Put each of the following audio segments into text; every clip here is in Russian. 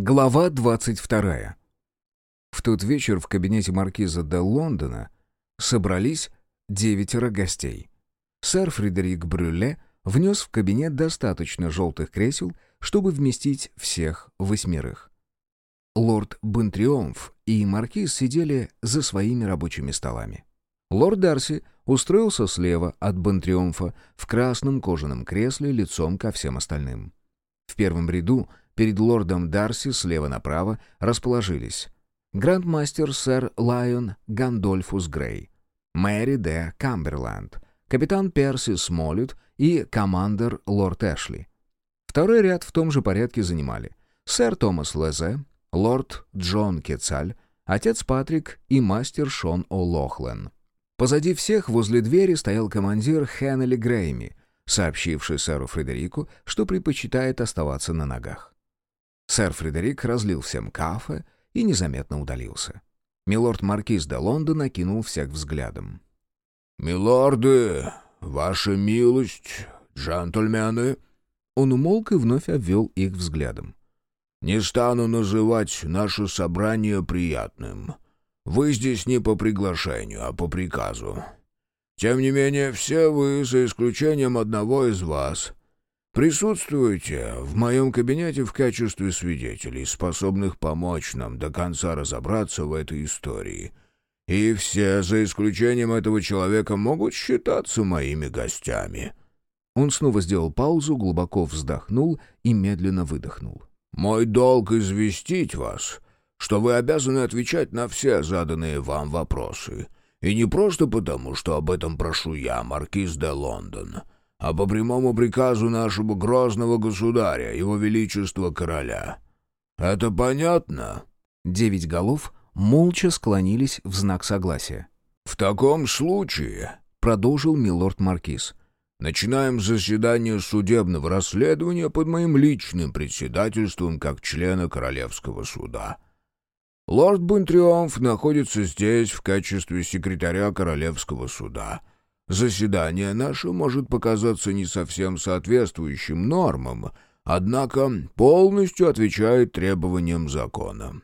Глава 22. В тот вечер в кабинете маркиза де Лондона собрались девятеро гостей. Сэр Фредерик Брюле внес в кабинет достаточно желтых кресел, чтобы вместить всех восьмерых. Лорд Бентриомф и маркиз сидели за своими рабочими столами. Лорд Дарси устроился слева от Бентриомфа в красном кожаном кресле лицом ко всем остальным. В первом ряду перед лордом Дарси слева направо расположились грандмастер сэр Лайон Гандольфус Грей, Мэри де Камберленд, капитан Перси Смоллет и командир лорд Эшли. Второй ряд в том же порядке занимали сэр Томас Лезе, лорд Джон Кецаль, отец Патрик и мастер Шон О'Лохлен. Позади всех возле двери стоял командир Хеннели Грейми, сообщивший сэру Фредерику, что предпочитает оставаться на ногах. Сэр Фредерик разлил всем кафе и незаметно удалился. Милорд-маркиз де Лондон накинул всех взглядом. «Милорды, ваша милость, джентльмены!» Он умолк и вновь обвел их взглядом. «Не стану называть наше собрание приятным. Вы здесь не по приглашению, а по приказу. Тем не менее, все вы, за исключением одного из вас, присутствуете в моем кабинете в качестве свидетелей, способных помочь нам до конца разобраться в этой истории. И все, за исключением этого человека, могут считаться моими гостями». Он снова сделал паузу, глубоко вздохнул и медленно выдохнул. «Мой долг известить вас, что вы обязаны отвечать на все заданные вам вопросы». И не просто потому, что об этом прошу я, маркиз де Лондон, а по прямому приказу нашего грозного государя, его величества короля. Это понятно?» Девять голов молча склонились в знак согласия. «В таком случае», — продолжил милорд-маркиз, «начинаем заседание судебного расследования под моим личным председательством как члена Королевского суда». Лорд Бунтриумф находится здесь в качестве секретаря Королевского суда. Заседание наше может показаться не совсем соответствующим нормам, однако полностью отвечает требованиям закона.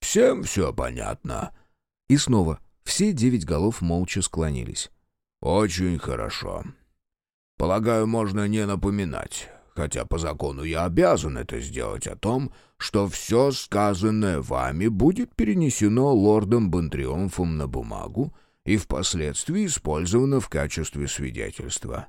Всем все понятно». И снова все девять голов молча склонились. «Очень хорошо. Полагаю, можно не напоминать хотя по закону я обязан это сделать, о том, что все сказанное вами будет перенесено лордом Бонтриумфом на бумагу и впоследствии использовано в качестве свидетельства.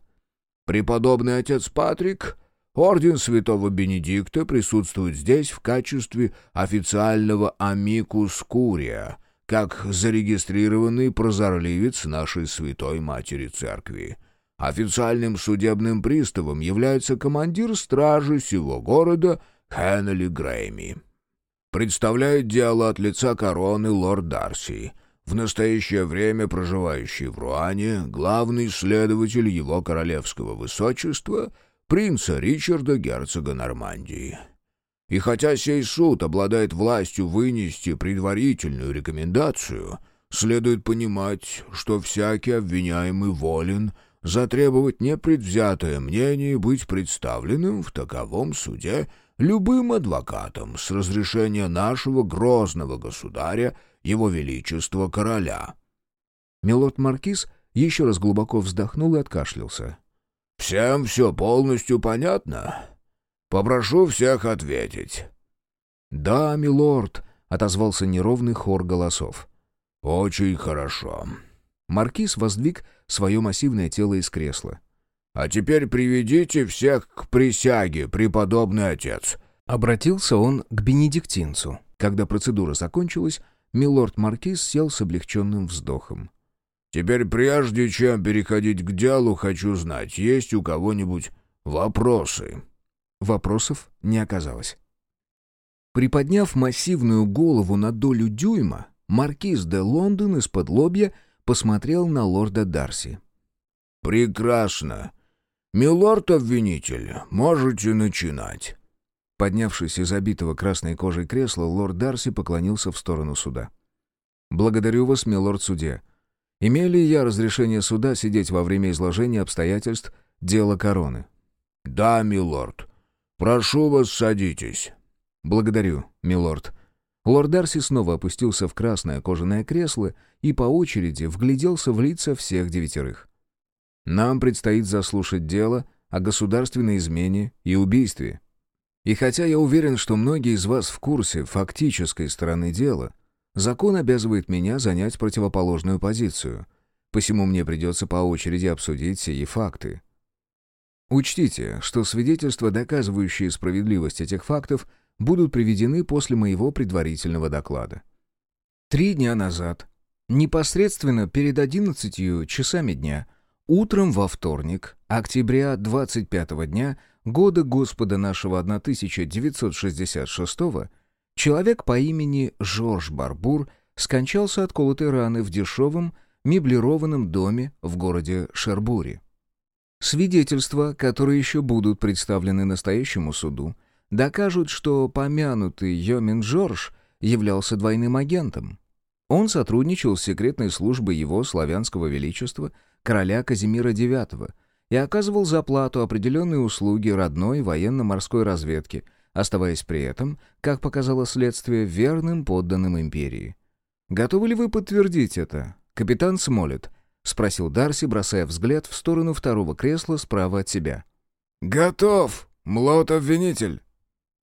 Преподобный отец Патрик, орден святого Бенедикта, присутствует здесь в качестве официального амикус курия, как зарегистрированный прозорливец нашей святой матери церкви. Официальным судебным приставом является командир стражи всего города Хеннели Грейми. Представляет дело от лица короны лорд Дарси, в настоящее время проживающий в Руане, главный следователь его королевского высочества, принца Ричарда, герцога Нормандии. И хотя сей суд обладает властью вынести предварительную рекомендацию, следует понимать, что всякий обвиняемый волен — затребовать непредвзятое мнение и быть представленным в таковом суде любым адвокатом с разрешения нашего грозного государя, его величества короля». Милорд-маркиз еще раз глубоко вздохнул и откашлялся. «Всем все полностью понятно? Попрошу всех ответить». «Да, милорд», — отозвался неровный хор голосов. «Очень хорошо». Маркиз воздвиг свое массивное тело из кресла. «А теперь приведите всех к присяге, преподобный отец!» Обратился он к бенедиктинцу. Когда процедура закончилась, милорд-маркиз сел с облегченным вздохом. «Теперь прежде чем переходить к делу, хочу знать, есть у кого-нибудь вопросы?» Вопросов не оказалось. Приподняв массивную голову на долю дюйма, маркиз де Лондон из-под лобья посмотрел на лорда Дарси. «Прекрасно. Милорд-обвинитель, можете начинать». Поднявшись из обитого красной кожей кресла, лорд Дарси поклонился в сторону суда. «Благодарю вас, милорд-судья. Имею ли я разрешение суда сидеть во время изложения обстоятельств дела короны?» «Да, милорд. Прошу вас, садитесь». «Благодарю, милорд». Лорд Дарси снова опустился в красное кожаное кресло и по очереди вгляделся в лица всех девятерых. «Нам предстоит заслушать дело о государственной измене и убийстве. И хотя я уверен, что многие из вас в курсе фактической стороны дела, закон обязывает меня занять противоположную позицию, посему мне придется по очереди обсудить сии факты. Учтите, что свидетельства, доказывающие справедливость этих фактов, будут приведены после моего предварительного доклада. Три дня назад, непосредственно перед 11 часами дня, утром во вторник, октября 25 дня, года Господа нашего 1966 человек по имени Жорж Барбур скончался от колотой раны в дешевом меблированном доме в городе Шербури. Свидетельства, которые еще будут представлены настоящему суду, докажут, что помянутый Йомин Джордж являлся двойным агентом. Он сотрудничал с секретной службой его славянского величества, короля Казимира IX, и оказывал за плату определенные услуги родной военно-морской разведки, оставаясь при этом, как показало следствие, верным подданным империи. Готовы ли вы подтвердить это, капитан Смолет? — спросил Дарси, бросая взгляд в сторону второго кресла справа от себя. «Готов, млот-обвинитель!»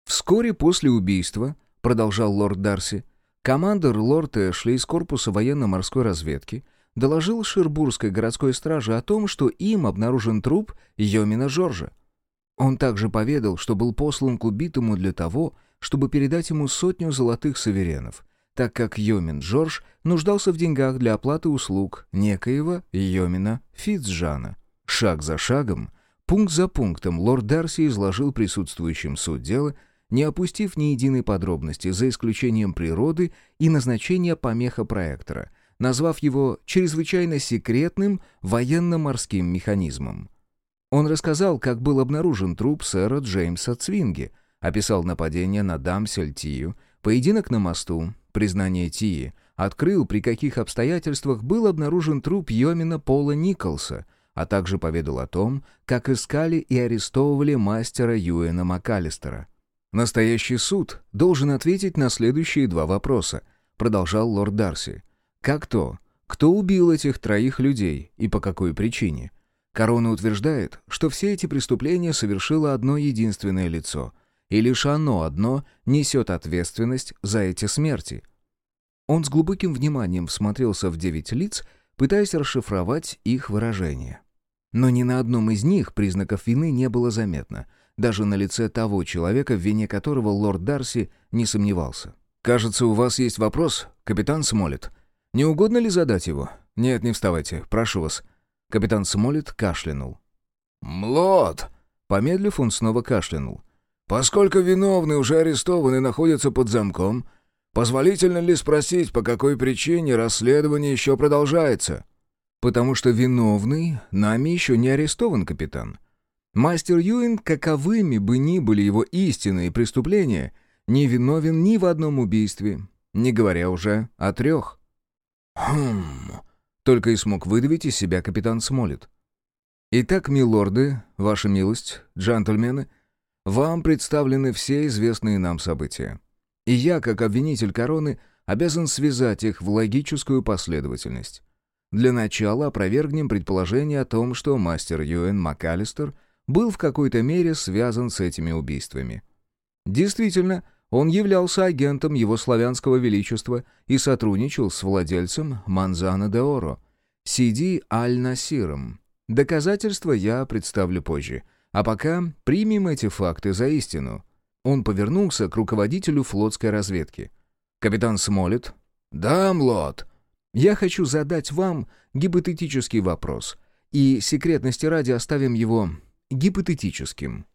Вскоре после убийства, — продолжал лорд Дарси, командор лорд Эшли из корпуса военно-морской разведки доложил Шербургской городской страже о том, что им обнаружен труп Йомина Жоржа. Он также поведал, что был послан к убитому для того, чтобы передать ему сотню золотых суверенов — так как Йомин Джордж нуждался в деньгах для оплаты услуг некоего Йомина Фицджана. Шаг за шагом, пункт за пунктом, лорд Дарси изложил присутствующим суть дела, не опустив ни единой подробности, за исключением природы и назначения помеха проектора, назвав его чрезвычайно секретным военно-морским механизмом. Он рассказал, как был обнаружен труп сэра Джеймса Цвинги, описал нападение на дам Сельтию, поединок на мосту, признание Тии, открыл, при каких обстоятельствах был обнаружен труп Йомина Пола Николса, а также поведал о том, как искали и арестовывали мастера Юэна МакАлистера. «Настоящий суд должен ответить на следующие два вопроса», продолжал лорд Дарси. «Как то? Кто убил этих троих людей и по какой причине?» Корона утверждает, что все эти преступления совершило одно единственное лицо — и лишь оно одно несет ответственность за эти смерти. Он с глубоким вниманием всмотрелся в девять лиц, пытаясь расшифровать их выражения. Но ни на одном из них признаков вины не было заметно, даже на лице того человека, в вине которого лорд Дарси не сомневался. «Кажется, у вас есть вопрос, капитан Смолет. Не угодно ли задать его?» «Нет, не вставайте, прошу вас». Капитан Смолет кашлянул. «Млот!» Помедлив, он снова кашлянул. Поскольку виновные уже арестованы и находятся под замком, позволительно ли спросить, по какой причине расследование еще продолжается? Потому что виновный нами еще не арестован, капитан. Мастер Юин, каковыми бы ни были его истинные преступления, не виновен ни в одном убийстве, не говоря уже о трех. «Хм...» — только и смог выдавить из себя капитан Смолет. «Итак, милорды, ваша милость, джентльмены — вам представлены все известные нам события. И я, как обвинитель короны, обязан связать их в логическую последовательность. Для начала опровергнем предположение о том, что мастер Юэн МакАлистер был в какой-то мере связан с этими убийствами. Действительно, он являлся агентом его славянского величества и сотрудничал с владельцем Манзана де Оро, Сиди Аль-Насиром. Доказательства я представлю позже — а пока примем эти факты за истину». Он повернулся к руководителю флотской разведки. «Капитан Смолет?» «Да, млот». «Я хочу задать вам гипотетический вопрос, и секретности ради оставим его гипотетическим.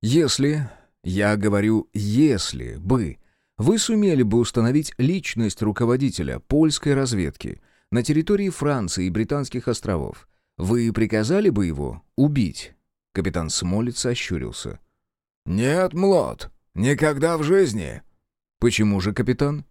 Если, я говорю «если бы», вы сумели бы установить личность руководителя польской разведки на территории Франции и Британских островов, вы приказали бы его убить?» Капитан Смолец ощурился. «Нет, Млот, никогда в жизни». «Почему же, капитан?»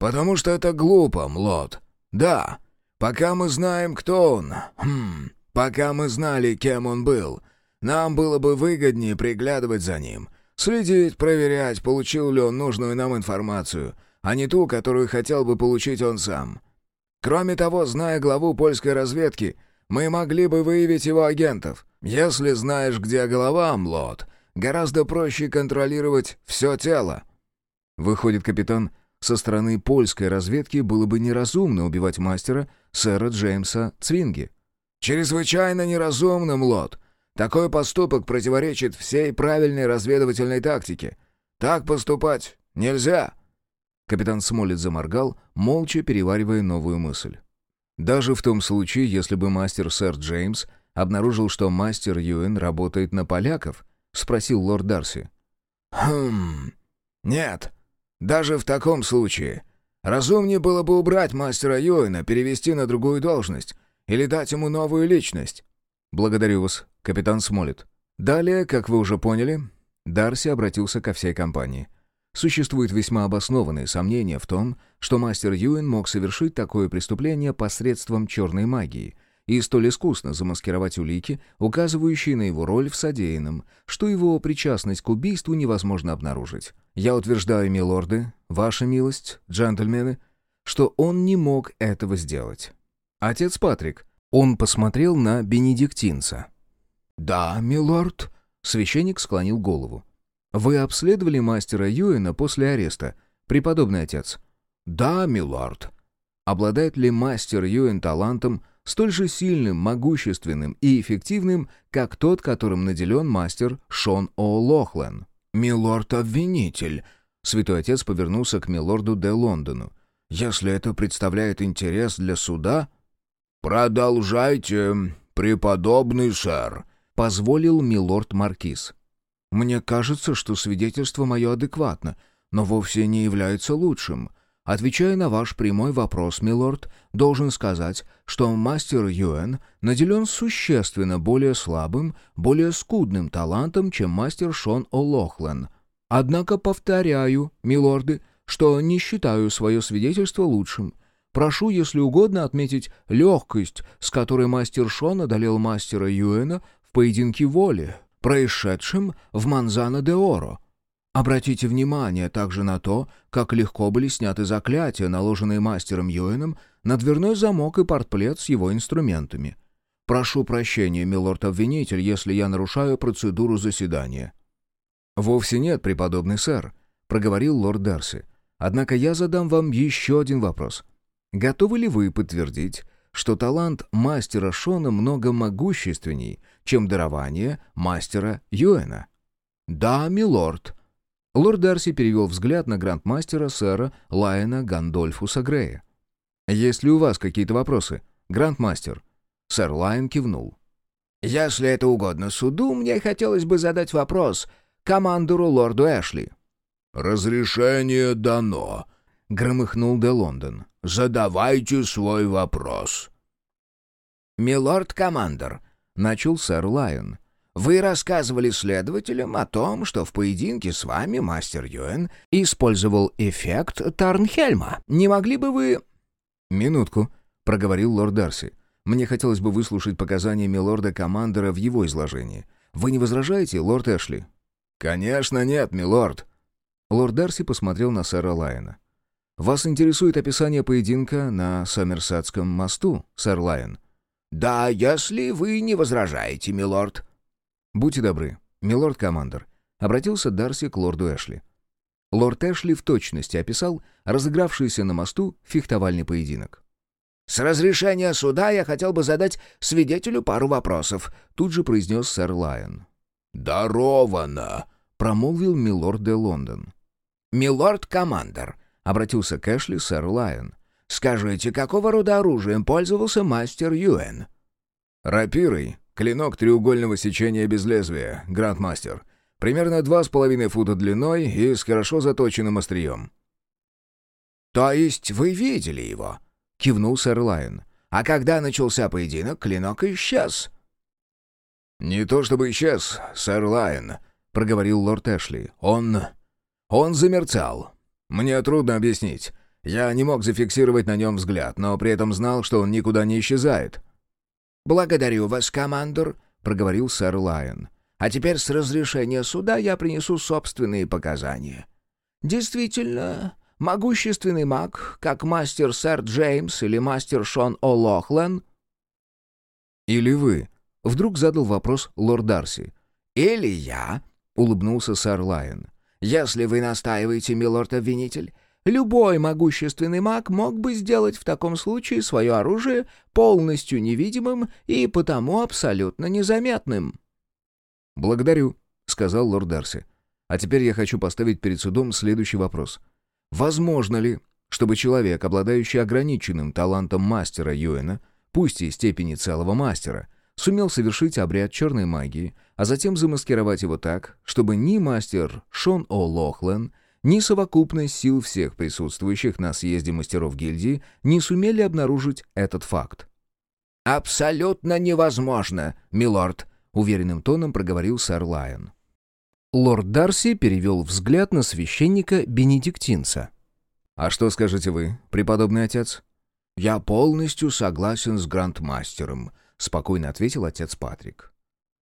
«Потому что это глупо, Млот. Да, пока мы знаем, кто он, хм, пока мы знали, кем он был, нам было бы выгоднее приглядывать за ним, Следить, проверять, получил ли он нужную нам информацию, а не ту, которую хотел бы получить он сам. Кроме того, зная главу польской разведки, мы могли бы выявить его агентов. Если знаешь, где голова, Млот, гораздо проще контролировать все тело». Выходит, капитан, со стороны польской разведки было бы неразумно убивать мастера сэра Джеймса Цвинги. «Чрезвычайно неразумно, Млот. Такой поступок противоречит всей правильной разведывательной тактике. Так поступать нельзя». Капитан Смолет заморгал, молча переваривая новую мысль. Даже в том случае, если бы мастер сэр Джеймс обнаружил, что мастер Юэн работает на поляков, спросил лорд Дарси. «Хм... Нет. Даже в таком случае. Разумнее было бы убрать мастера Юэна, перевести на другую должность или дать ему новую личность». «Благодарю вас, капитан Смолет. Далее, как вы уже поняли, Дарси обратился ко всей компании. Существует весьма обоснованные сомнения в том, что мастер Юэн мог совершить такое преступление посредством черной магии и столь искусно замаскировать улики, указывающие на его роль в содеянном, что его причастность к убийству невозможно обнаружить. Я утверждаю, милорды, ваша милость, джентльмены, что он не мог этого сделать. Отец Патрик, он посмотрел на бенедиктинца. «Да, милорд», — священник склонил голову. «Вы обследовали мастера Юэна после ареста, преподобный отец?» «Да, милорд». Обладает ли мастер Юэн талантом, столь же сильным, могущественным и эффективным, как тот, которым наделен мастер Шон О'Лохлен? «Милорд-обвинитель», — святой отец повернулся к милорду де Лондону. «Если это представляет интерес для суда...» «Продолжайте, преподобный сэр», — позволил милорд-маркиз. Мне кажется, что свидетельство мое адекватно, но вовсе не является лучшим. Отвечая на ваш прямой вопрос, милорд, должен сказать, что мастер Юэн наделен существенно более слабым, более скудным талантом, чем мастер Шон О'Лохлен. Однако повторяю, милорды, что не считаю свое свидетельство лучшим. Прошу, если угодно, отметить легкость, с которой мастер Шон одолел мастера Юэна в поединке воли, происшедшем в Манзана-де-Оро. Обратите внимание также на то, как легко были сняты заклятия, наложенные мастером Юэном, на дверной замок и портплет с его инструментами. Прошу прощения, милорд-обвинитель, если я нарушаю процедуру заседания». «Вовсе нет, преподобный сэр», — проговорил лорд Дарси. «Однако я задам вам еще один вопрос. Готовы ли вы подтвердить, что талант мастера Шона много могущественней, чем дарование мастера Юэна. «Да, милорд». Лорд Дарси перевел взгляд на грандмастера сэра Лайена Гандольфуса Грея. «Есть ли у вас какие-то вопросы, грандмастер?» Сэр Лайен кивнул. «Если это угодно суду, мне хотелось бы задать вопрос командору лорду Эшли». «Разрешение дано», — громыхнул де Лондон. «Задавайте свой вопрос». «Милорд-командор», — начал сэр Лайон, — «вы рассказывали следователям о том, что в поединке с вами мастер Юэн использовал эффект Тарнхельма. Не могли бы вы...» «Минутку», — проговорил лорд Дарси. «Мне хотелось бы выслушать показания милорда-командора в его изложении. Вы не возражаете, лорд Эшли?» «Конечно нет, милорд». Лорд Дарси посмотрел на сэра Лайона. «Вас интересует описание поединка на Сомерсетском мосту, сэр Лайон?» «Да, если вы не возражаете, милорд». «Будьте добры, милорд-командор», — обратился Дарси к лорду Эшли. Лорд Эшли в точности описал разыгравшийся на мосту фехтовальный поединок. «С разрешения суда я хотел бы задать свидетелю пару вопросов», — тут же произнес сэр Лайон. «Даровано», — промолвил милорд де Лондон. «Милорд-командор», — обратился к Эшли сэр Лайон. «Скажите, какого рода оружием пользовался мастер Юэн?» «Рапирой. Клинок треугольного сечения без лезвия, грандмастер. Примерно два с половиной фута длиной и с хорошо заточенным острием». «То есть вы видели его?» — кивнул сэр Лайон. «А когда начался поединок, клинок исчез». «Не то чтобы исчез, сэр Лайон», — проговорил лорд Эшли. «Он... он замерцал. Мне трудно объяснить. Я не мог зафиксировать на нем взгляд, но при этом знал, что он никуда не исчезает». «Благодарю вас, командор», — проговорил сэр Лайон. А теперь с разрешения суда я принесу собственные показания. Действительно, могущественный маг, как мастер сэр Джеймс или мастер Шон О'Лохлен... «Или вы?» — вдруг задал вопрос лорд Дарси. «Или я?» — улыбнулся сэр Лайон. «Если вы настаиваете, милорд-обвинитель, любой могущественный маг мог бы сделать в таком случае свое оружие полностью невидимым и потому абсолютно незаметным». «Благодарю», — сказал лорд Дарси. «А теперь я хочу поставить перед судом следующий вопрос. Возможно ли, чтобы человек, обладающий ограниченным талантом мастера Юэна, пусть и степени целого мастера, сумел совершить обряд черной магии, а затем замаскировать его так, чтобы ни мастер Шон О. Лохлен, ни совокупность сил всех присутствующих на съезде мастеров гильдии не сумели обнаружить этот факт. «Абсолютно невозможно, милорд», — уверенным тоном проговорил сэр Лайон. Лорд Дарси перевел взгляд на священника Бенедиктинца. «А что скажете вы, преподобный отец?» «Я полностью согласен с грандмастером», — спокойно ответил отец Патрик.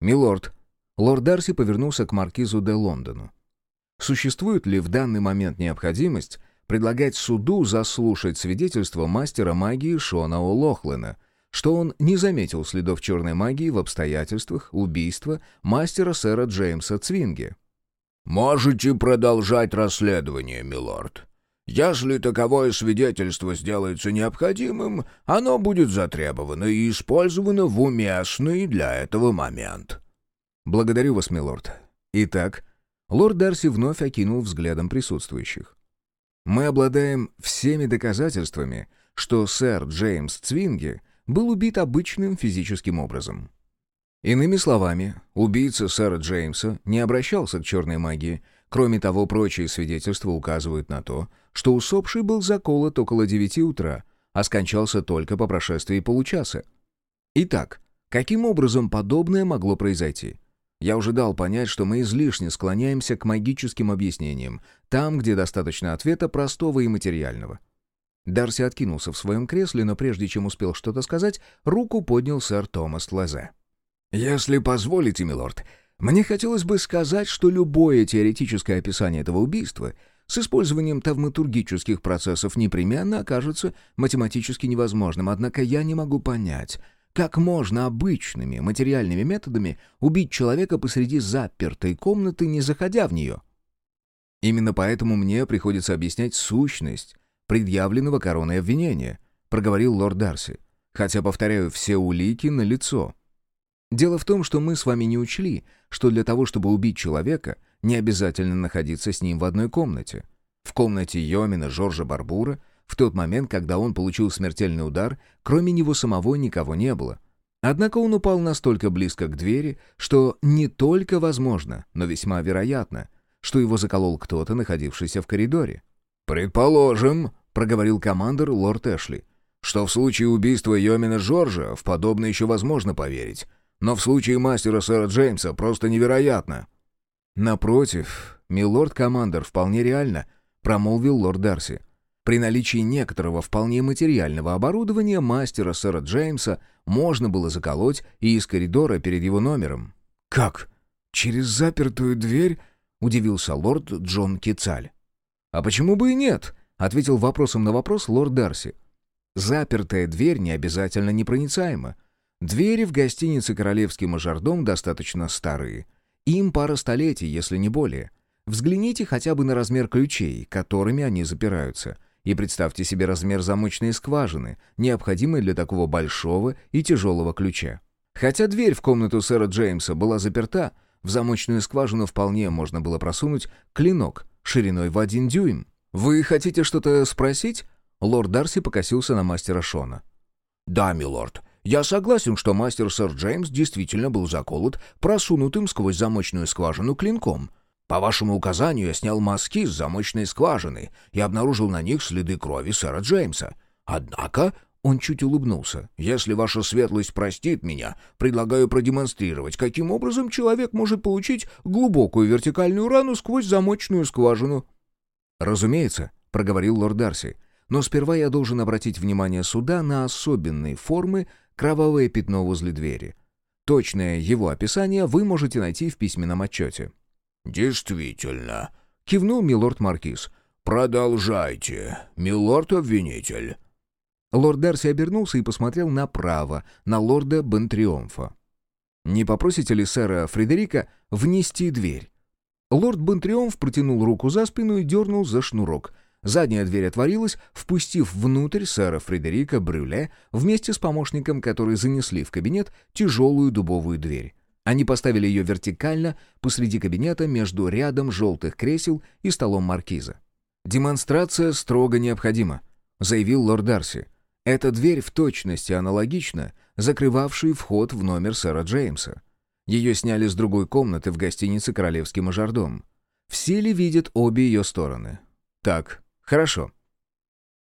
«Милорд». Лорд Дарси повернулся к маркизу де Лондону. «Существует ли в данный момент необходимость предлагать суду заслушать свидетельство мастера магии Шона О'Лохлена, что он не заметил следов черной магии в обстоятельствах убийства мастера сэра Джеймса Цвинги. «Можете продолжать расследование, милорд. Если таковое свидетельство сделается необходимым, оно будет затребовано и использовано в уместный для этого момент». «Благодарю вас, милорд. Итак...» Лорд Дарси вновь окинул взглядом присутствующих. «Мы обладаем всеми доказательствами, что сэр Джеймс Цвинги был убит обычным физическим образом. Иными словами, убийца сэра Джеймса не обращался к черной магии. Кроме того, прочие свидетельства указывают на то, что усопший был заколот около девяти утра, а скончался только по прошествии получаса. Итак, каким образом подобное могло произойти? Я уже дал понять, что мы излишне склоняемся к магическим объяснениям, там, где достаточно ответа простого и материального. Дарси откинулся в своем кресле, но прежде чем успел что-то сказать, руку поднял сэр Томас Лезе. «Если позволите, милорд, мне хотелось бы сказать, что любое теоретическое описание этого убийства с использованием тавматургических процессов непременно окажется математически невозможным, однако я не могу понять, как можно обычными материальными методами убить человека посреди запертой комнаты, не заходя в нее. Именно поэтому мне приходится объяснять сущность предъявленного короной обвинения», — проговорил лорд Дарси. «Хотя, повторяю, все улики на лицо. Дело в том, что мы с вами не учли, что для того, чтобы убить человека, не обязательно находиться с ним в одной комнате. В комнате Йомина Жоржа Барбура в тот момент, когда он получил смертельный удар, кроме него самого никого не было. Однако он упал настолько близко к двери, что не только возможно, но весьма вероятно, что его заколол кто-то, находившийся в коридоре. «Предположим», — проговорил командор лорд Эшли, «что в случае убийства Йомина Джорджа в подобное еще возможно поверить, но в случае мастера сэра Джеймса просто невероятно». «Напротив, милорд-командор вполне реально», — промолвил лорд Дарси. При наличии некоторого вполне материального оборудования мастера сэра Джеймса можно было заколоть и из коридора перед его номером. «Как? Через запертую дверь?» — удивился лорд Джон Кицаль. «А почему бы и нет?» — ответил вопросом на вопрос лорд Дарси. «Запертая дверь не обязательно непроницаема. Двери в гостинице «Королевский мажордом» достаточно старые. Им пара столетий, если не более. Взгляните хотя бы на размер ключей, которыми они запираются, и представьте себе размер замочной скважины, необходимой для такого большого и тяжелого ключа. Хотя дверь в комнату сэра Джеймса была заперта, в замочную скважину вполне можно было просунуть клинок шириной в один дюйм. «Вы хотите что-то спросить?» Лорд Дарси покосился на мастера Шона. «Да, милорд. Я согласен, что мастер сэр Джеймс действительно был заколот просунутым сквозь замочную скважину клинком. По вашему указанию я снял мазки с замочной скважины и обнаружил на них следы крови сэра Джеймса. Однако он чуть улыбнулся. «Если ваша светлость простит меня, предлагаю продемонстрировать, каким образом человек может получить глубокую вертикальную рану сквозь замочную скважину». «Разумеется», — проговорил лорд Дарси. «Но сперва я должен обратить внимание суда на особенные формы кровавое пятно возле двери. Точное его описание вы можете найти в письменном отчете. «Действительно», — кивнул милорд Маркиз. «Продолжайте, милорд-обвинитель». Лорд Дарси обернулся и посмотрел направо, на лорда Бентриомфа. «Не попросите ли сэра Фредерика внести дверь?» Лорд Бентриомф протянул руку за спину и дернул за шнурок. Задняя дверь отворилась, впустив внутрь сэра Фредерика Брюле вместе с помощником, которые занесли в кабинет тяжелую дубовую дверь. Они поставили ее вертикально посреди кабинета между рядом желтых кресел и столом маркиза. «Демонстрация строго необходима», — заявил лорд Дарси. «Эта дверь в точности аналогична, закрывавшей вход в номер сэра Джеймса. Ее сняли с другой комнаты в гостинице «Королевский мажордом». Все ли видят обе ее стороны? Так, хорошо.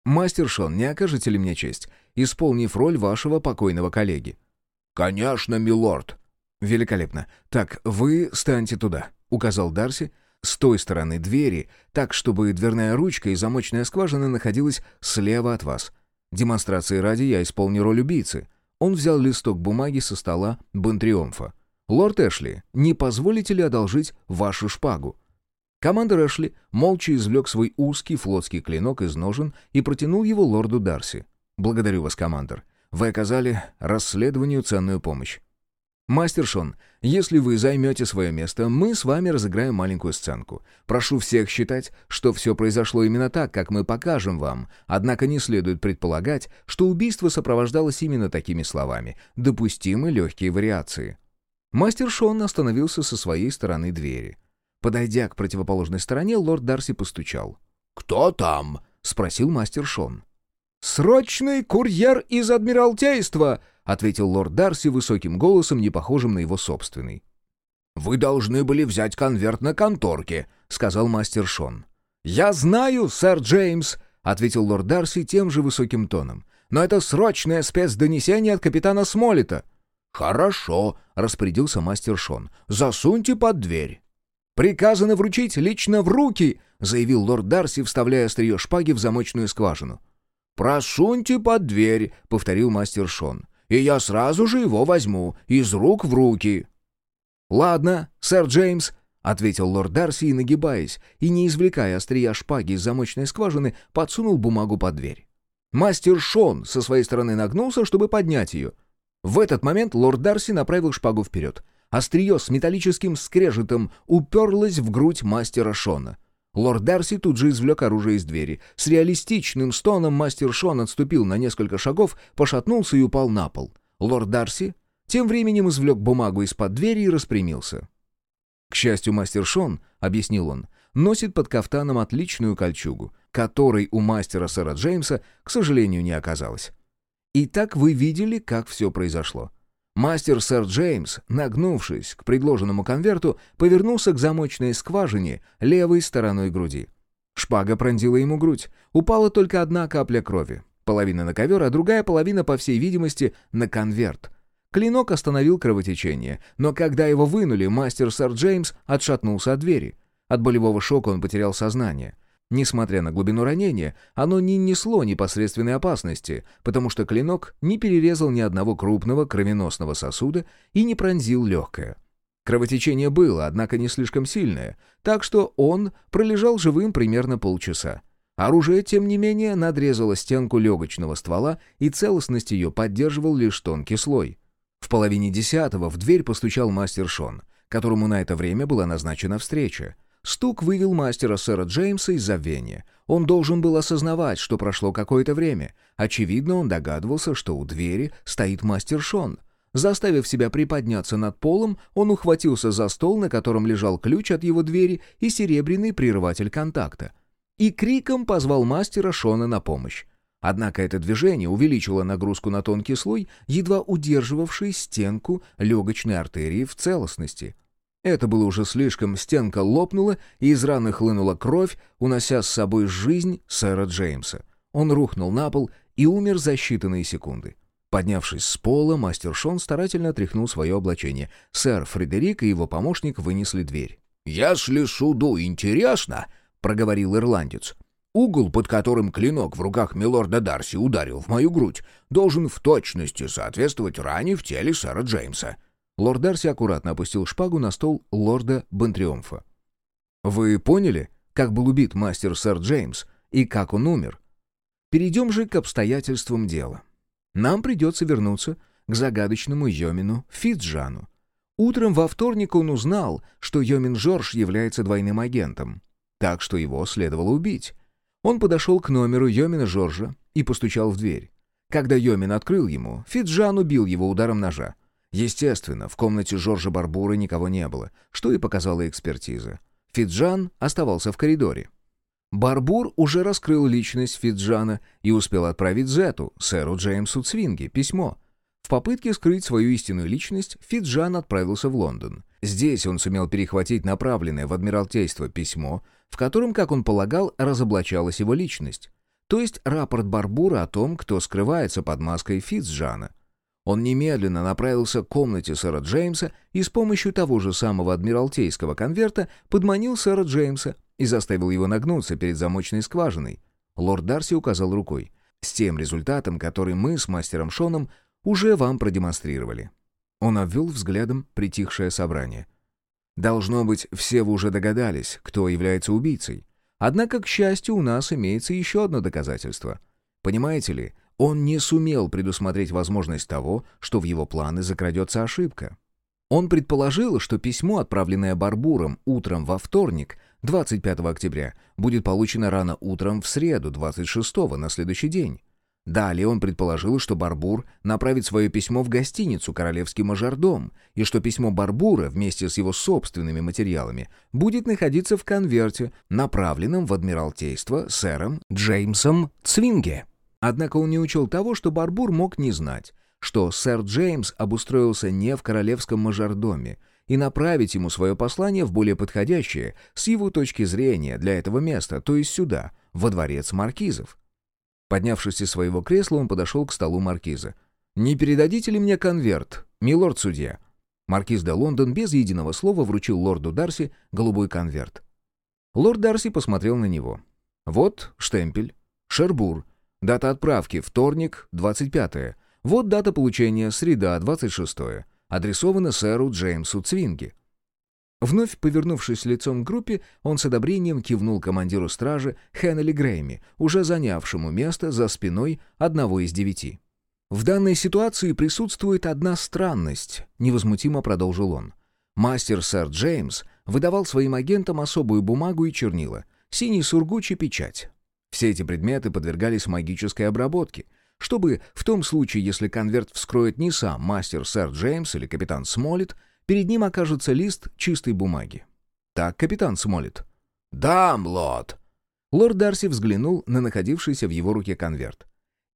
Мастер Шон, не окажете ли мне честь, исполнив роль вашего покойного коллеги? «Конечно, милорд», «Великолепно. Так, вы станьте туда», — указал Дарси, с той стороны двери, так, чтобы дверная ручка и замочная скважина находилась слева от вас. Демонстрации ради я исполню роль убийцы. Он взял листок бумаги со стола Бонтриомфа. «Лорд Эшли, не позволите ли одолжить вашу шпагу?» Командор Эшли молча извлек свой узкий флотский клинок из ножен и протянул его лорду Дарси. «Благодарю вас, командор. Вы оказали расследованию ценную помощь. «Мастер Шон, если вы займете свое место, мы с вами разыграем маленькую сценку. Прошу всех считать, что все произошло именно так, как мы покажем вам, однако не следует предполагать, что убийство сопровождалось именно такими словами. Допустимы легкие вариации». Мастер Шон остановился со своей стороны двери. Подойдя к противоположной стороне, лорд Дарси постучал. «Кто там?» — спросил мастер Шон. «Срочный курьер из Адмиралтейства!» — ответил лорд Дарси высоким голосом, не похожим на его собственный. «Вы должны были взять конверт на конторке», — сказал мастер Шон. «Я знаю, сэр Джеймс», — ответил лорд Дарси тем же высоким тоном. «Но это срочное спецдонесение от капитана Смолита». «Хорошо», — распорядился мастер Шон. «Засуньте под дверь». «Приказано вручить лично в руки», — заявил лорд Дарси, вставляя острие шпаги в замочную скважину. «Просуньте под дверь», — повторил мастер Шон и я сразу же его возьму, из рук в руки». «Ладно, сэр Джеймс», — ответил лорд Дарси, нагибаясь, и, не извлекая острия шпаги из замочной скважины, подсунул бумагу под дверь. Мастер Шон со своей стороны нагнулся, чтобы поднять ее. В этот момент лорд Дарси направил шпагу вперед. Острие с металлическим скрежетом уперлось в грудь мастера Шона. Лорд Дарси тут же извлек оружие из двери. С реалистичным стоном мастер Шон отступил на несколько шагов, пошатнулся и упал на пол. Лорд Дарси тем временем извлек бумагу из-под двери и распрямился. «К счастью, мастер Шон, — объяснил он, — носит под кафтаном отличную кольчугу, которой у мастера сэра Джеймса, к сожалению, не оказалось. Итак, вы видели, как все произошло. Мастер сэр Джеймс, нагнувшись к предложенному конверту, повернулся к замочной скважине левой стороной груди. Шпага пронзила ему грудь. Упала только одна капля крови. Половина на ковер, а другая половина, по всей видимости, на конверт. Клинок остановил кровотечение, но когда его вынули, мастер сэр Джеймс отшатнулся от двери. От болевого шока он потерял сознание. Несмотря на глубину ранения, оно не несло непосредственной опасности, потому что клинок не перерезал ни одного крупного кровеносного сосуда и не пронзил легкое. Кровотечение было, однако не слишком сильное, так что он пролежал живым примерно полчаса. Оружие, тем не менее, надрезало стенку легочного ствола, и целостность ее поддерживал лишь тонкий слой. В половине десятого в дверь постучал мастер Шон, которому на это время была назначена встреча. Стук вывел мастера сэра Джеймса из забвения. Он должен был осознавать, что прошло какое-то время. Очевидно, он догадывался, что у двери стоит мастер Шон. Заставив себя приподняться над полом, он ухватился за стол, на котором лежал ключ от его двери и серебряный прерыватель контакта. И криком позвал мастера Шона на помощь. Однако это движение увеличило нагрузку на тонкий слой, едва удерживавший стенку легочной артерии в целостности. Это было уже слишком, стенка лопнула, и из раны хлынула кровь, унося с собой жизнь сэра Джеймса. Он рухнул на пол и умер за считанные секунды. Поднявшись с пола, мастер Шон старательно тряхнул свое облачение. Сэр Фредерик и его помощник вынесли дверь. «Если суду интересно», — проговорил ирландец, «угол, под которым клинок в руках милорда Дарси ударил в мою грудь, должен в точности соответствовать ране в теле сэра Джеймса. Лорд Дарси аккуратно опустил шпагу на стол лорда Бентриомфа. «Вы поняли, как был убит мастер сэр Джеймс и как он умер? Перейдем же к обстоятельствам дела. Нам придется вернуться к загадочному Йомину Фитджану. Утром во вторник он узнал, что Йомин Жорж является двойным агентом, так что его следовало убить. Он подошел к номеру Йомина Жоржа и постучал в дверь. Когда Йомин открыл ему, Фитджан убил его ударом ножа. Естественно, в комнате Жоржа Барбура никого не было, что и показала экспертиза. Фитджан оставался в коридоре. Барбур уже раскрыл личность Фитджана и успел отправить Зету, сэру Джеймсу Цвинге, письмо. В попытке скрыть свою истинную личность Фитджан отправился в Лондон. Здесь он сумел перехватить направленное в Адмиралтейство письмо, в котором, как он полагал, разоблачалась его личность. То есть рапорт Барбура о том, кто скрывается под маской Фитджана. Он немедленно направился к комнате сэра Джеймса и с помощью того же самого адмиралтейского конверта подманил сэра Джеймса и заставил его нагнуться перед замочной скважиной. Лорд Дарси указал рукой. С тем результатом, который мы с мастером Шоном уже вам продемонстрировали. Он обвел взглядом притихшее собрание. Должно быть, все вы уже догадались, кто является убийцей. Однако, к счастью, у нас имеется еще одно доказательство. Понимаете ли, он не сумел предусмотреть возможность того, что в его планы закрадется ошибка. Он предположил, что письмо, отправленное Барбуром утром во вторник, 25 октября, будет получено рано утром в среду, 26 на следующий день. Далее он предположил, что Барбур направит свое письмо в гостиницу «Королевский мажордом», и что письмо Барбура вместе с его собственными материалами будет находиться в конверте, направленном в Адмиралтейство сэром Джеймсом Цвинге. Однако он не учел того, что Барбур мог не знать, что сэр Джеймс обустроился не в королевском мажордоме, и направить ему свое послание в более подходящее, с его точки зрения, для этого места, то есть сюда, во дворец маркизов. Поднявшись из своего кресла, он подошел к столу маркиза. «Не передадите ли мне конверт, милорд-судья?» Маркиз де Лондон без единого слова вручил лорду Дарси голубой конверт. Лорд Дарси посмотрел на него. «Вот штемпель. Шербур. Дата отправки — вторник, 25 Вот дата получения — среда, 26 Адресовано сэру Джеймсу Цвинге. Вновь повернувшись лицом к группе, он с одобрением кивнул командиру стражи Хеннели Грейми, уже занявшему место за спиной одного из девяти. «В данной ситуации присутствует одна странность», — невозмутимо продолжил он. Мастер сэр Джеймс выдавал своим агентам особую бумагу и чернила, синий сургуч и печать. Все эти предметы подвергались магической обработке, чтобы в том случае, если конверт вскроет не сам мастер сэр Джеймс или капитан Смолет, Перед ним окажется лист чистой бумаги. «Так, капитан Смолит». «Да, млот». Лорд Дарси взглянул на находившийся в его руке конверт.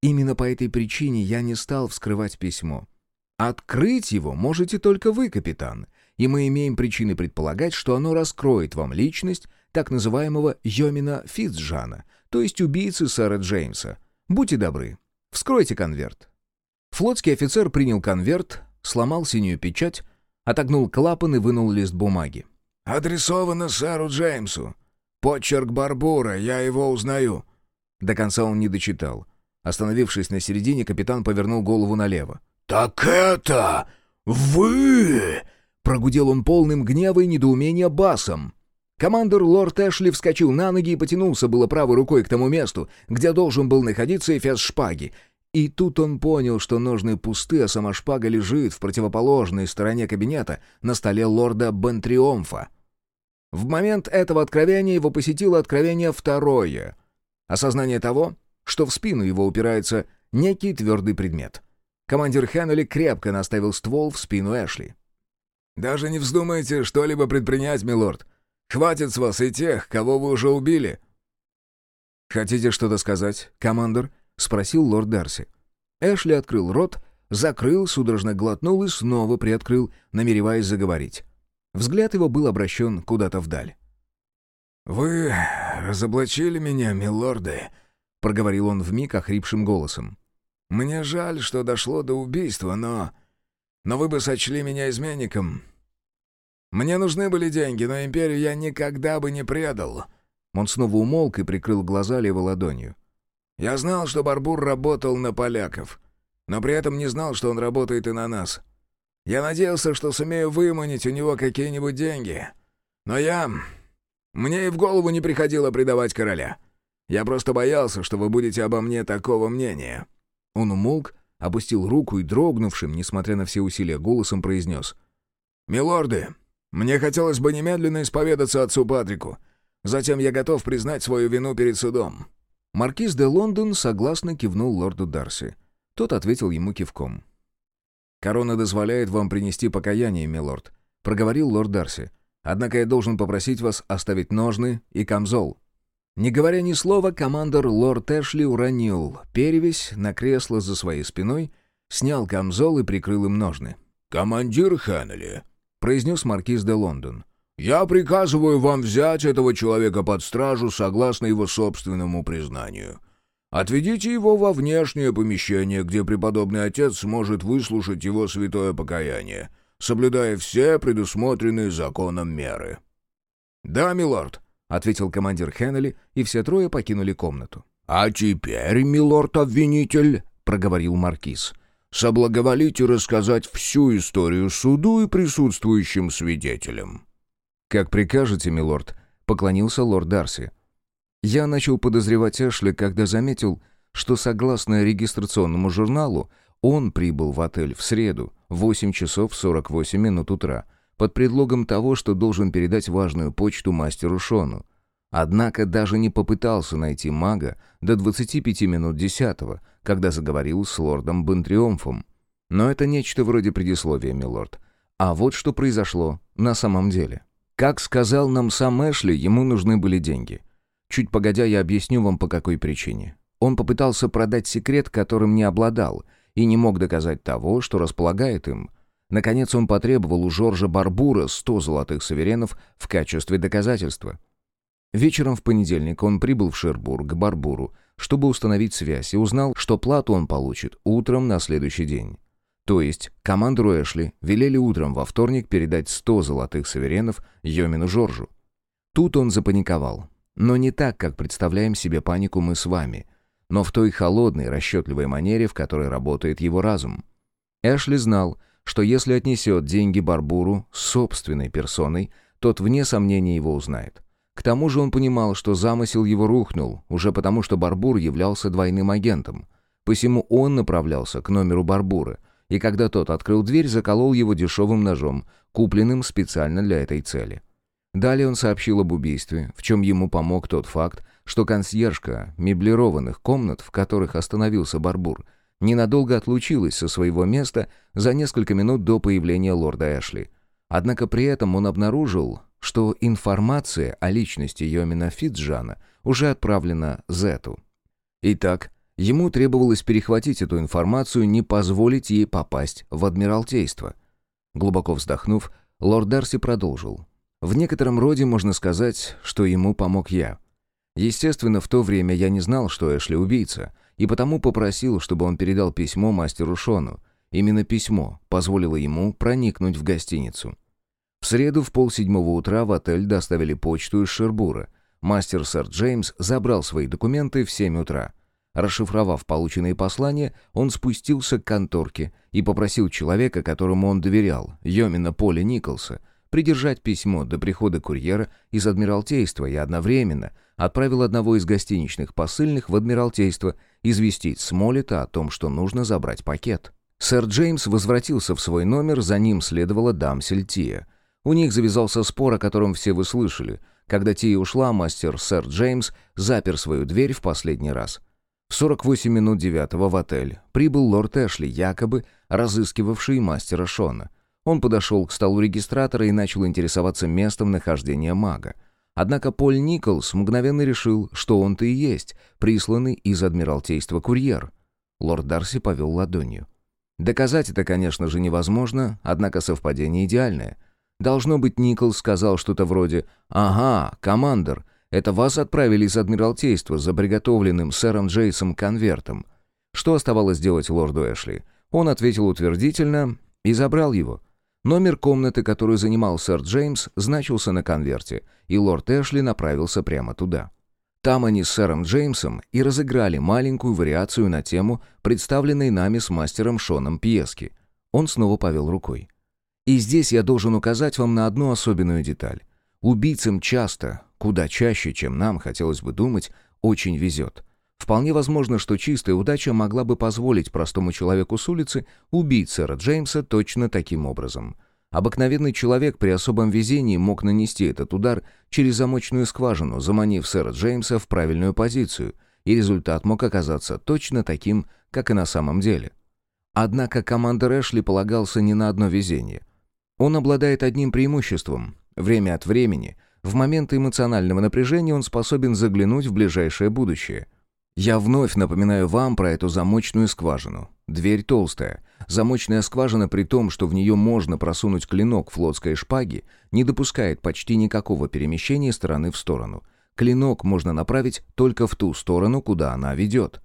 «Именно по этой причине я не стал вскрывать письмо. Открыть его можете только вы, капитан, и мы имеем причины предполагать, что оно раскроет вам личность так называемого Йомина Фитцжана, то есть убийцы сэра Джеймса. Будьте добры, вскройте конверт». Флотский офицер принял конверт, сломал синюю печать, Отогнул клапан и вынул лист бумаги. «Адресовано сэру Джеймсу. Почерк Барбура, я его узнаю». До конца он не дочитал. Остановившись на середине, капитан повернул голову налево. «Так это... вы...» Прогудел он полным гнева и недоумения басом. Командор лорд Эшли вскочил на ноги и потянулся было правой рукой к тому месту, где должен был находиться эфес шпаги, и тут он понял, что ножны пусты, а сама шпага лежит в противоположной стороне кабинета на столе лорда Бентриомфа. В момент этого откровения его посетило откровение второе. Осознание того, что в спину его упирается некий твердый предмет. Командир Хеннели крепко наставил ствол в спину Эшли. «Даже не вздумайте что-либо предпринять, милорд. Хватит с вас и тех, кого вы уже убили». «Хотите что-то сказать, командор?» — спросил лорд Дарси. Эшли открыл рот, закрыл, судорожно глотнул и снова приоткрыл, намереваясь заговорить. Взгляд его был обращен куда-то вдаль. «Вы разоблачили меня, милорды», — проговорил он вмиг охрипшим голосом. «Мне жаль, что дошло до убийства, но... Но вы бы сочли меня изменником. Мне нужны были деньги, но империю я никогда бы не предал». Он снова умолк и прикрыл глаза левой ладонью. Я знал, что Барбур работал на поляков, но при этом не знал, что он работает и на нас. Я надеялся, что сумею выманить у него какие-нибудь деньги. Но я... Мне и в голову не приходило предавать короля. Я просто боялся, что вы будете обо мне такого мнения». Он умолк, опустил руку и дрогнувшим, несмотря на все усилия, голосом произнес. «Милорды, мне хотелось бы немедленно исповедаться отцу Патрику. Затем я готов признать свою вину перед судом». Маркиз де Лондон согласно кивнул лорду Дарси. Тот ответил ему кивком. «Корона дозволяет вам принести покаяние, милорд», — проговорил лорд Дарси. «Однако я должен попросить вас оставить ножны и камзол». Не говоря ни слова, командор лорд Эшли уронил перевесь на кресло за своей спиной, снял камзол и прикрыл им ножны. «Командир Хеннели», — произнес маркиз де Лондон. «Я приказываю вам взять этого человека под стражу согласно его собственному признанию. Отведите его во внешнее помещение, где преподобный отец сможет выслушать его святое покаяние, соблюдая все предусмотренные законом меры». «Да, милорд», — ответил командир Хеннели, и все трое покинули комнату. «А теперь, милорд-обвинитель», — проговорил маркиз, — «соблаговолите рассказать всю историю суду и присутствующим свидетелям». «Как прикажете, милорд», — поклонился лорд Дарси. «Я начал подозревать Эшли, когда заметил, что, согласно регистрационному журналу, он прибыл в отель в среду, в 8 часов 48 минут утра, под предлогом того, что должен передать важную почту мастеру Шону. Однако даже не попытался найти мага до 25 минут десятого, когда заговорил с лордом Бентриомфом. Но это нечто вроде предисловия, милорд. А вот что произошло на самом деле. Как сказал нам сам Эшли, ему нужны были деньги. Чуть погодя, я объясню вам, по какой причине. Он попытался продать секрет, которым не обладал, и не мог доказать того, что располагает им – Наконец он потребовал у Жоржа Барбура 100 золотых суверенов в качестве доказательства. Вечером в понедельник он прибыл в Шербург к Барбуру, чтобы установить связь, и узнал, что плату он получит утром на следующий день. То есть команду Эшли велели утром во вторник передать 100 золотых суверенов Йомину Жоржу. Тут он запаниковал. Но не так, как представляем себе панику мы с вами, но в той холодной, расчетливой манере, в которой работает его разум. Эшли знал, что если отнесет деньги Барбуру собственной персоной, тот вне сомнения его узнает. К тому же он понимал, что замысел его рухнул, уже потому что Барбур являлся двойным агентом. Посему он направлялся к номеру Барбура, и когда тот открыл дверь, заколол его дешевым ножом, купленным специально для этой цели. Далее он сообщил об убийстве, в чем ему помог тот факт, что консьержка меблированных комнат, в которых остановился Барбур, ненадолго отлучилась со своего места за несколько минут до появления лорда Эшли. Однако при этом он обнаружил, что информация о личности Йомина Фитджана уже отправлена Зету. Итак, ему требовалось перехватить эту информацию, не позволить ей попасть в Адмиралтейство. Глубоко вздохнув, лорд Дарси продолжил. В некотором роде можно сказать, что ему помог я. Естественно, в то время я не знал, что Эшли убийца, и потому попросил, чтобы он передал письмо мастеру Шону. Именно письмо позволило ему проникнуть в гостиницу. В среду в полседьмого утра в отель доставили почту из Шербура. Мастер сэр Джеймс забрал свои документы в семь утра. Расшифровав полученные послания, он спустился к конторке и попросил человека, которому он доверял, Йомина Поля Николса, придержать письмо до прихода курьера из Адмиралтейства и одновременно отправил одного из гостиничных посыльных в Адмиралтейство известить Смолета о том, что нужно забрать пакет. Сэр Джеймс возвратился в свой номер, за ним следовала дамсель Тия. У них завязался спор, о котором все вы слышали. Когда Тия ушла, мастер сэр Джеймс запер свою дверь в последний раз. В 48 минут девятого в отель прибыл лорд Эшли, якобы разыскивавший мастера Шона. Он подошел к столу регистратора и начал интересоваться местом нахождения мага. Однако Поль Николс мгновенно решил, что он-то и есть, присланный из Адмиралтейства курьер. Лорд Дарси повел ладонью. Доказать это, конечно же, невозможно, однако совпадение идеальное. Должно быть, Николс сказал что-то вроде «Ага, командор, это вас отправили из Адмиралтейства за приготовленным сэром Джейсом конвертом». Что оставалось делать лорду Эшли? Он ответил утвердительно и забрал его. Номер комнаты, которую занимал сэр Джеймс, значился на конверте, и лорд Эшли направился прямо туда. Там они с сэром Джеймсом и разыграли маленькую вариацию на тему, представленной нами с мастером Шоном пьески. Он снова повел рукой. И здесь я должен указать вам на одну особенную деталь. Убийцам часто, куда чаще, чем нам хотелось бы думать, очень везет. Вполне возможно, что чистая удача могла бы позволить простому человеку с улицы убить сэра Джеймса точно таким образом. Обыкновенный человек при особом везении мог нанести этот удар через замочную скважину, заманив сэра Джеймса в правильную позицию, и результат мог оказаться точно таким, как и на самом деле. Однако командор Эшли полагался не на одно везение. Он обладает одним преимуществом. Время от времени, в моменты эмоционального напряжения он способен заглянуть в ближайшее будущее – я вновь напоминаю вам про эту замочную скважину. Дверь толстая. Замочная скважина, при том, что в нее можно просунуть клинок флотской шпаги, не допускает почти никакого перемещения стороны в сторону. Клинок можно направить только в ту сторону, куда она ведет.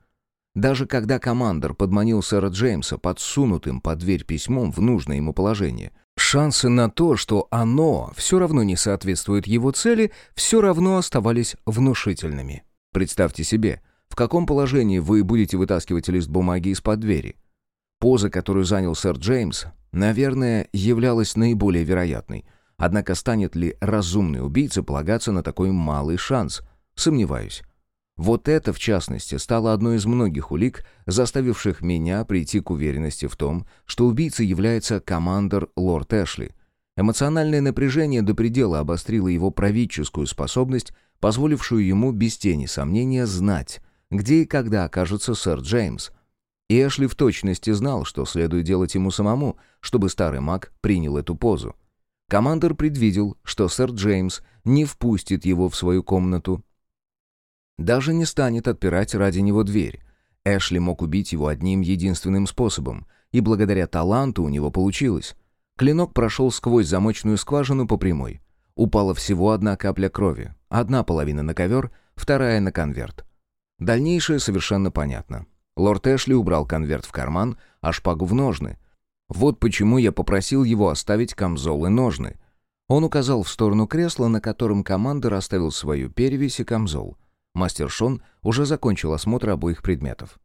Даже когда командор подманил сэра Джеймса подсунутым под дверь письмом в нужное ему положение, шансы на то, что оно все равно не соответствует его цели, все равно оставались внушительными. Представьте себе – в каком положении вы будете вытаскивать лист бумаги из-под двери? Поза, которую занял сэр Джеймс, наверное, являлась наиболее вероятной. Однако станет ли разумный убийца полагаться на такой малый шанс? Сомневаюсь. Вот это, в частности, стало одной из многих улик, заставивших меня прийти к уверенности в том, что убийцей является командор лорд Эшли. Эмоциональное напряжение до предела обострило его правительскую способность, позволившую ему без тени сомнения знать, где и когда окажется сэр Джеймс. И Эшли в точности знал, что следует делать ему самому, чтобы старый маг принял эту позу. Командор предвидел, что сэр Джеймс не впустит его в свою комнату. Даже не станет отпирать ради него дверь. Эшли мог убить его одним единственным способом, и благодаря таланту у него получилось. Клинок прошел сквозь замочную скважину по прямой. Упала всего одна капля крови. Одна половина на ковер, вторая на конверт. Дальнейшее совершенно понятно. Лорд Эшли убрал конверт в карман, а шпагу в ножны. Вот почему я попросил его оставить камзол и ножны. Он указал в сторону кресла, на котором командор оставил свою перевесь и камзол. Мастер Шон уже закончил осмотр обоих предметов.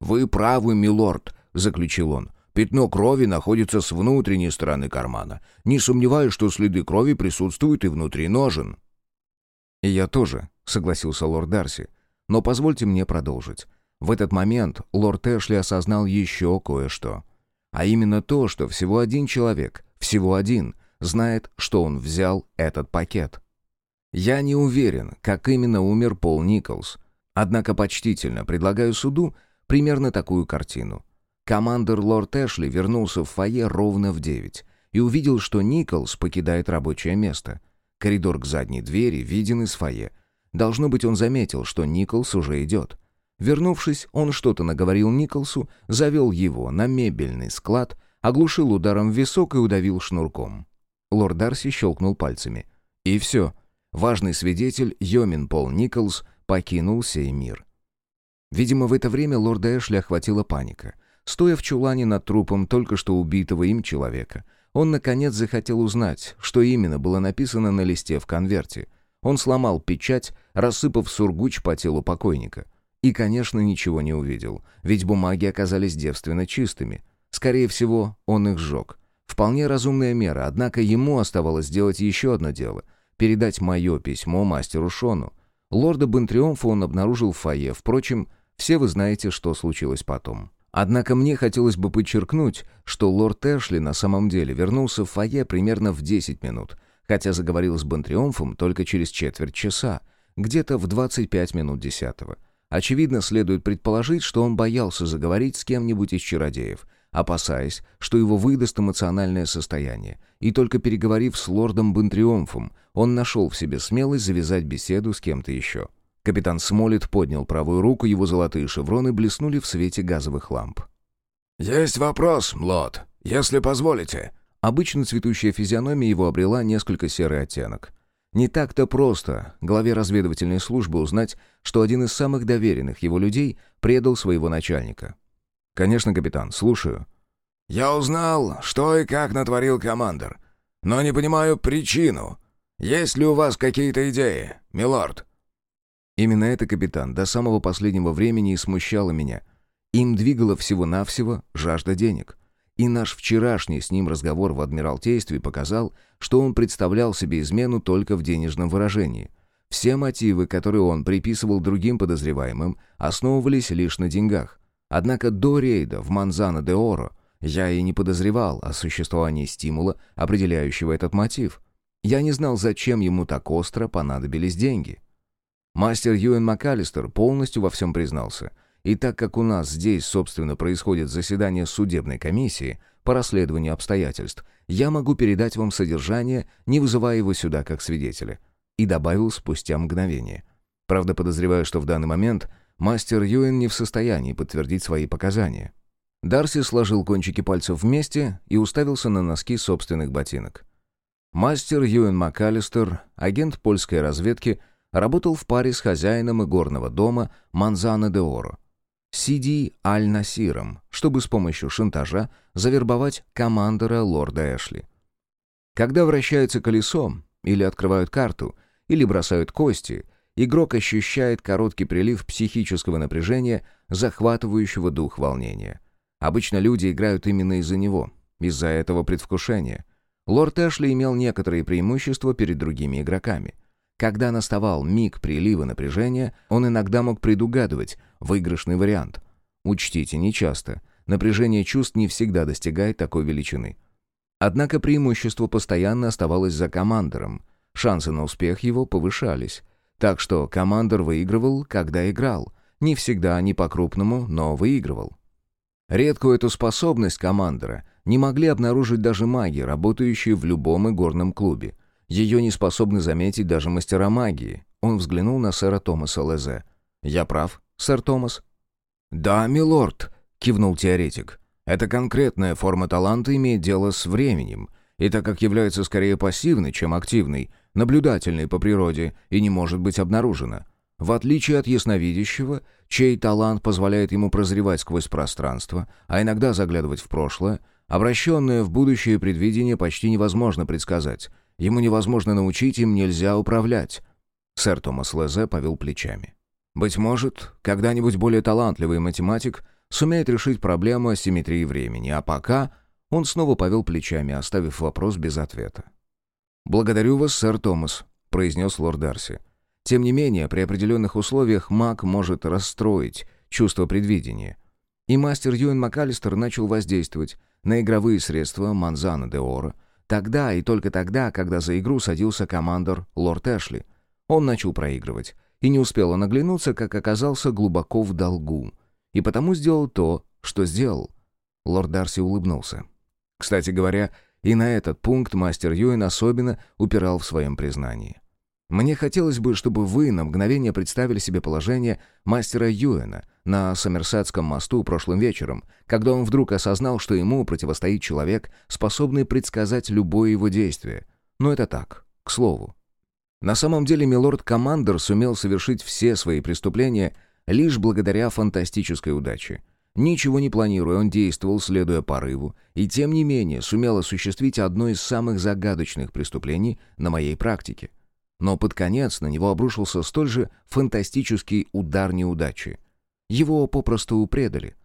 «Вы правы, милорд», — заключил он. «Пятно крови находится с внутренней стороны кармана. Не сомневаюсь, что следы крови присутствуют и внутри ножен». «И я тоже», — согласился лорд Дарси. Но позвольте мне продолжить. В этот момент лорд Эшли осознал еще кое-что. А именно то, что всего один человек, всего один, знает, что он взял этот пакет. Я не уверен, как именно умер Пол Николс. Однако почтительно предлагаю суду примерно такую картину. Командор лорд Эшли вернулся в фойе ровно в девять и увидел, что Николс покидает рабочее место. Коридор к задней двери виден из фойе — Должно быть, он заметил, что Николс уже идет. Вернувшись, он что-то наговорил Николсу, завел его на мебельный склад, оглушил ударом в висок и удавил шнурком. Лорд Дарси щелкнул пальцами. И все. Важный свидетель, Йомин Пол Николс, покинул сей мир. Видимо, в это время лорда Эшли охватила паника. Стоя в чулане над трупом только что убитого им человека, он, наконец, захотел узнать, что именно было написано на листе в конверте. Он сломал печать, рассыпав сургуч по телу покойника. И, конечно, ничего не увидел, ведь бумаги оказались девственно чистыми. Скорее всего, он их сжег. Вполне разумная мера, однако ему оставалось сделать еще одно дело — передать мое письмо мастеру Шону. Лорда Бентриумфа он обнаружил в фойе, впрочем, все вы знаете, что случилось потом. Однако мне хотелось бы подчеркнуть, что лорд Эшли на самом деле вернулся в фойе примерно в 10 минут, хотя заговорил с Бонтриумфом только через четверть часа, где-то в 25 минут десятого. Очевидно, следует предположить, что он боялся заговорить с кем-нибудь из чародеев, опасаясь, что его выдаст эмоциональное состояние, и только переговорив с лордом Бонтриумфом, он нашел в себе смелость завязать беседу с кем-то еще. Капитан Смолет поднял правую руку, его золотые шевроны блеснули в свете газовых ламп. «Есть вопрос, Лот, если позволите», Обычно цветущая физиономия его обрела несколько серый оттенок. Не так-то просто главе разведывательной службы узнать, что один из самых доверенных его людей предал своего начальника. «Конечно, капитан, слушаю». «Я узнал, что и как натворил командор, но не понимаю причину. Есть ли у вас какие-то идеи, милорд?» Именно это, капитан, до самого последнего времени и смущало меня. Им двигала всего-навсего жажда денег — И наш вчерашний с ним разговор в Адмиралтействе показал, что он представлял себе измену только в денежном выражении. Все мотивы, которые он приписывал другим подозреваемым, основывались лишь на деньгах. Однако до рейда в Манзано де Оро я и не подозревал о существовании стимула, определяющего этот мотив. Я не знал, зачем ему так остро понадобились деньги. Мастер Юэн МакАлистер полностью во всем признался. И так как у нас здесь, собственно, происходит заседание судебной комиссии по расследованию обстоятельств, я могу передать вам содержание, не вызывая его сюда как свидетеля. И добавил спустя мгновение. Правда, подозреваю, что в данный момент мастер Юэн не в состоянии подтвердить свои показания. Дарси сложил кончики пальцев вместе и уставился на носки собственных ботинок. Мастер Юэн МакАлистер, агент польской разведки, работал в паре с хозяином игорного дома Манзана де Оро. Сиди Аль-Насиром, чтобы с помощью шантажа завербовать командора лорда Эшли. Когда вращается колесо, или открывают карту, или бросают кости, игрок ощущает короткий прилив психического напряжения, захватывающего дух волнения. Обычно люди играют именно из-за него, из-за этого предвкушения – Лорд Эшли имел некоторые преимущества перед другими игроками. Когда наставал миг прилива напряжения, он иногда мог предугадывать выигрышный вариант. Учтите, нечасто. Напряжение чувств не всегда достигает такой величины. Однако преимущество постоянно оставалось за командором. Шансы на успех его повышались. Так что командор выигрывал, когда играл. Не всегда, не по-крупному, но выигрывал. Редкую эту способность командора не могли обнаружить даже маги, работающие в любом игорном клубе. Ее не способны заметить даже мастера магии. Он взглянул на сэра Томаса Лезе. «Я прав, сэр Томас?» «Да, милорд», — кивнул теоретик. «Эта конкретная форма таланта имеет дело с временем, и так как является скорее пассивной, чем активной, наблюдательной по природе и не может быть обнаружена. В отличие от ясновидящего, чей талант позволяет ему прозревать сквозь пространство, а иногда заглядывать в прошлое, Обращенное в будущее предвидение почти невозможно предсказать. Ему невозможно научить, им нельзя управлять. Сэр Томас Лезе повел плечами. Быть может, когда-нибудь более талантливый математик сумеет решить проблему асимметрии времени, а пока он снова повел плечами, оставив вопрос без ответа. «Благодарю вас, сэр Томас», — произнес лорд Дарси. «Тем не менее, при определенных условиях маг может расстроить чувство предвидения». И мастер Юэн МакАлистер начал воздействовать, на игровые средства Манзана де Оро, тогда и только тогда, когда за игру садился командор Лорд Эшли. Он начал проигрывать, и не успел он оглянуться, как оказался глубоко в долгу, и потому сделал то, что сделал. Лорд Дарси улыбнулся. Кстати говоря, и на этот пункт мастер Юэн особенно упирал в своем признании. Мне хотелось бы, чтобы вы на мгновение представили себе положение мастера Юэна на Сомерсетском мосту прошлым вечером, когда он вдруг осознал, что ему противостоит человек, способный предсказать любое его действие. Но это так, к слову. На самом деле милорд Командер сумел совершить все свои преступления лишь благодаря фантастической удаче. Ничего не планируя, он действовал, следуя порыву, и тем не менее сумел осуществить одно из самых загадочных преступлений на моей практике — но под конец на него обрушился столь же фантастический удар неудачи. Его попросту предали.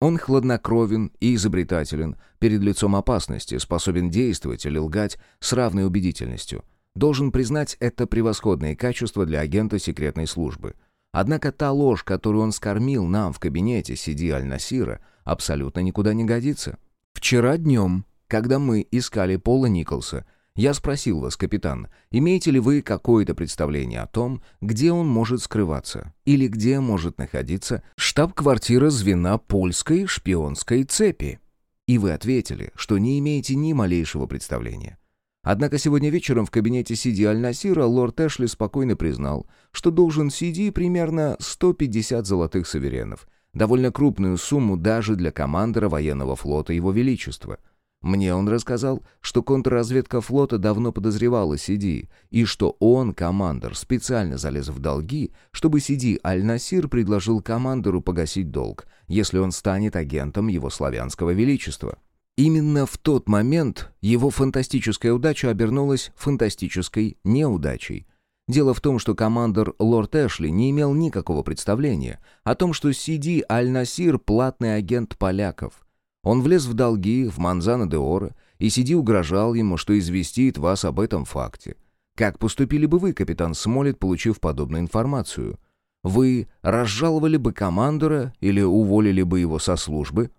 Он хладнокровен и изобретателен, перед лицом опасности, способен действовать или лгать с равной убедительностью. Должен признать это превосходные качества для агента секретной службы. Однако та ложь, которую он скормил нам в кабинете Сиди Аль-Насира, абсолютно никуда не годится. Вчера днем, когда мы искали Пола Николса, я спросил вас, капитан, имеете ли вы какое-то представление о том, где он может скрываться, или где может находиться штаб-квартира звена польской шпионской цепи? И вы ответили, что не имеете ни малейшего представления. Однако сегодня вечером в кабинете Сиди Аль-Насира лорд Эшли спокойно признал, что должен Сиди примерно 150 золотых суверенов, довольно крупную сумму даже для командора военного флота Его Величества – мне он рассказал, что контрразведка флота давно подозревала Сиди, и что он, командор, специально залез в долги, чтобы Сиди Аль-Насир предложил командору погасить долг, если он станет агентом его славянского величества. Именно в тот момент его фантастическая удача обернулась фантастической неудачей. Дело в том, что командор Лорд Эшли не имел никакого представления о том, что Сиди Аль-Насир – платный агент поляков – Он влез в долги в Манзана де Оро, и Сиди угрожал ему, что известит вас об этом факте. Как поступили бы вы, капитан Смолет, получив подобную информацию? Вы разжаловали бы командора или уволили бы его со службы?»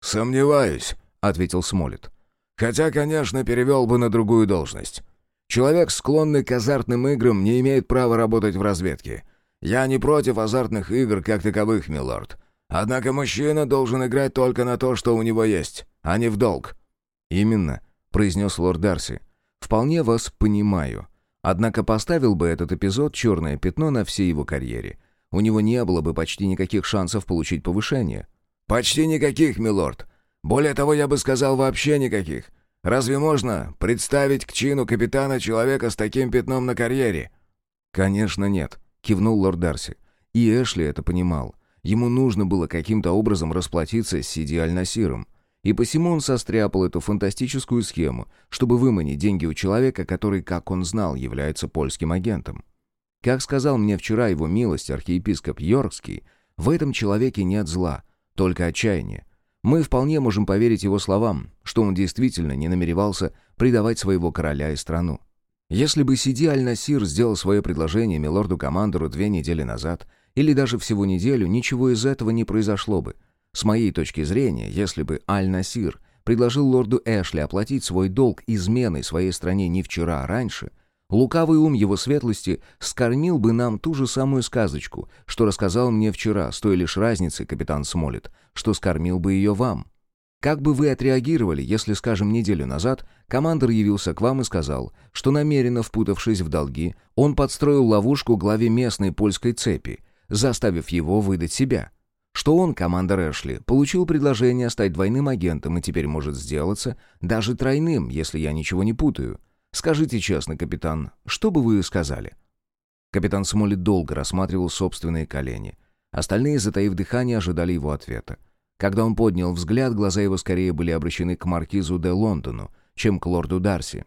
«Сомневаюсь», — ответил Смолет. «Хотя, конечно, перевел бы на другую должность. Человек, склонный к азартным играм, не имеет права работать в разведке. Я не против азартных игр как таковых, милорд. Однако мужчина должен играть только на то, что у него есть, а не в долг». «Именно», — произнес лорд Дарси. «Вполне вас понимаю. Однако поставил бы этот эпизод черное пятно на всей его карьере. У него не было бы почти никаких шансов получить повышение». «Почти никаких, милорд. Более того, я бы сказал, вообще никаких. Разве можно представить к чину капитана человека с таким пятном на карьере?» «Конечно нет», — кивнул лорд Дарси. И Эшли это понимал. Ему нужно было каким-то образом расплатиться с Сиди Аль-Насиром. И посему он состряпал эту фантастическую схему, чтобы выманить деньги у человека, который, как он знал, является польским агентом. Как сказал мне вчера его милость архиепископ Йоркский, в этом человеке нет зла, только отчаяние. Мы вполне можем поверить его словам, что он действительно не намеревался предавать своего короля и страну. Если бы Сиди Аль-Насир сделал свое предложение милорду-командору две недели назад, или даже всего неделю, ничего из этого не произошло бы. С моей точки зрения, если бы Аль-Насир предложил лорду Эшли оплатить свой долг изменой своей стране не вчера, а раньше, лукавый ум его светлости скормил бы нам ту же самую сказочку, что рассказал мне вчера, с той лишь разницей, капитан Смолет, что скормил бы ее вам. Как бы вы отреагировали, если, скажем, неделю назад командор явился к вам и сказал, что намеренно впутавшись в долги, он подстроил ловушку главе местной польской цепи, заставив его выдать себя. Что он, командор Эшли, получил предложение стать двойным агентом и теперь может сделаться даже тройным, если я ничего не путаю. Скажите честно, капитан, что бы вы сказали?» Капитан Смолет долго рассматривал собственные колени. Остальные, затаив дыхание, ожидали его ответа. Когда он поднял взгляд, глаза его скорее были обращены к маркизу де Лондону, чем к лорду Дарси.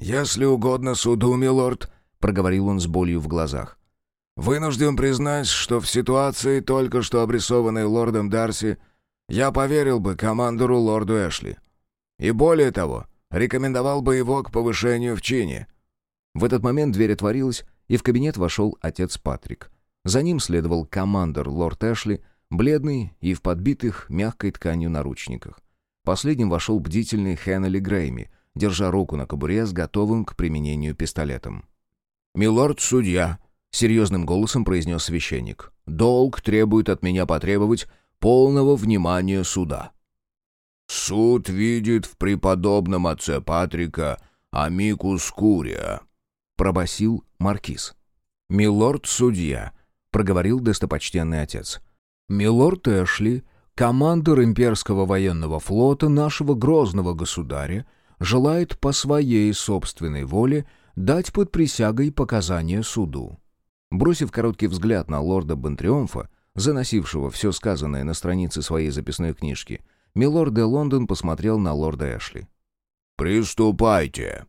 «Если угодно суду, милорд», — проговорил он с болью в глазах. Вынужден признать, что в ситуации, только что обрисованной лордом Дарси, я поверил бы командору лорду Эшли. И более того, рекомендовал бы его к повышению в чине. В этот момент дверь отворилась, и в кабинет вошел отец Патрик. За ним следовал командор лорд Эшли, бледный и в подбитых мягкой тканью наручниках. Последним вошел бдительный Хеннели Грейми, держа руку на кобуре с готовым к применению пистолетом. «Милорд-судья», серьезным голосом произнес священник. «Долг требует от меня потребовать полного внимания суда». «Суд видит в преподобном отце Патрика Амикус Курия», — пробасил маркиз. «Милорд-судья», — проговорил достопочтенный отец. «Милорд Эшли, командор имперского военного флота нашего грозного государя, желает по своей собственной воле дать под присягой показания суду. Бросив короткий взгляд на лорда Бентриомфа, заносившего все сказанное на странице своей записной книжки, милорд де Лондон посмотрел на лорда Эшли. «Приступайте»,